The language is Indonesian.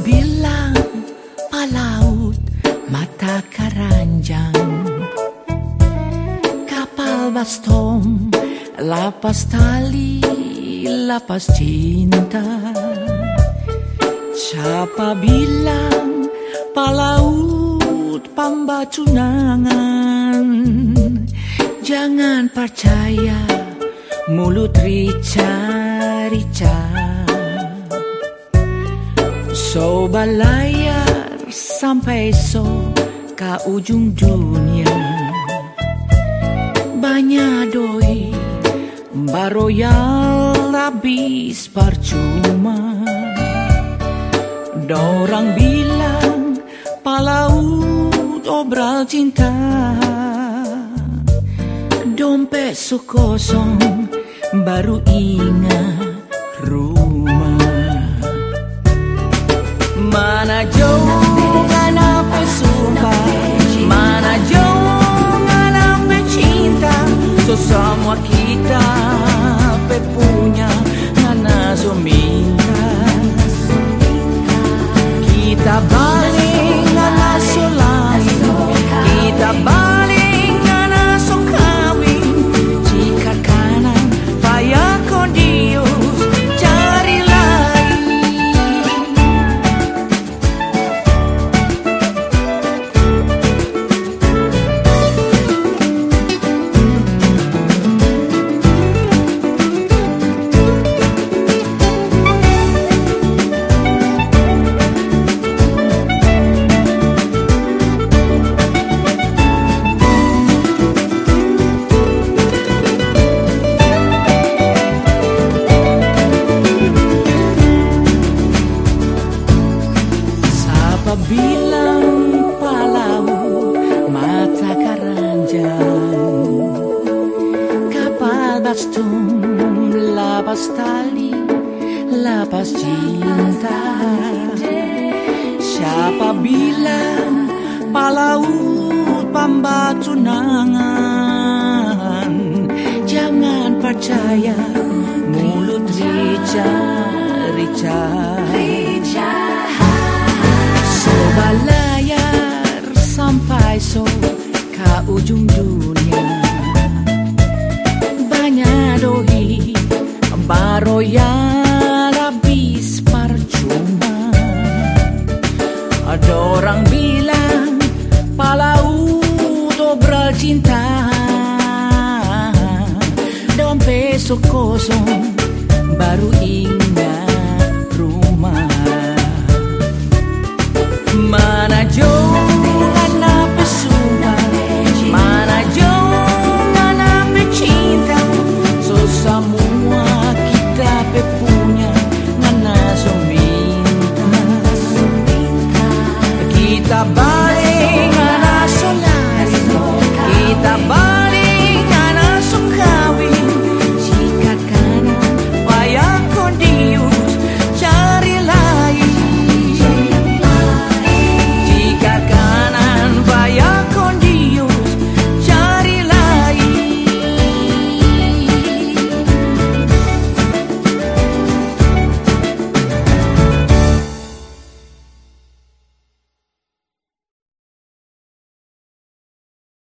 Bilang palaut mata keranjang. Kapal bastom lapas tali lapas cinta. Siapa bilang palaut pambacunangan Jangan percaya mulut rica-rica Soba layar sampai so ke ujung dunia. Banyak doi baroyal habis percuma. Dorang bilang palaut obral cinta. Dompet su kosong baru ingat rumah Mana Joe, ngana pe suka Mana Joe, ngana pe cinta So somo aqui lapas tali lapas cinta. Siapa bilang palaut pambacunangan Jangan percaya mulut rica-rica Soba layar sampai so ke ujung dunia baroyal habis percuma. Ada orang bilang palaut obral cinta. Dompet so kosong baru está.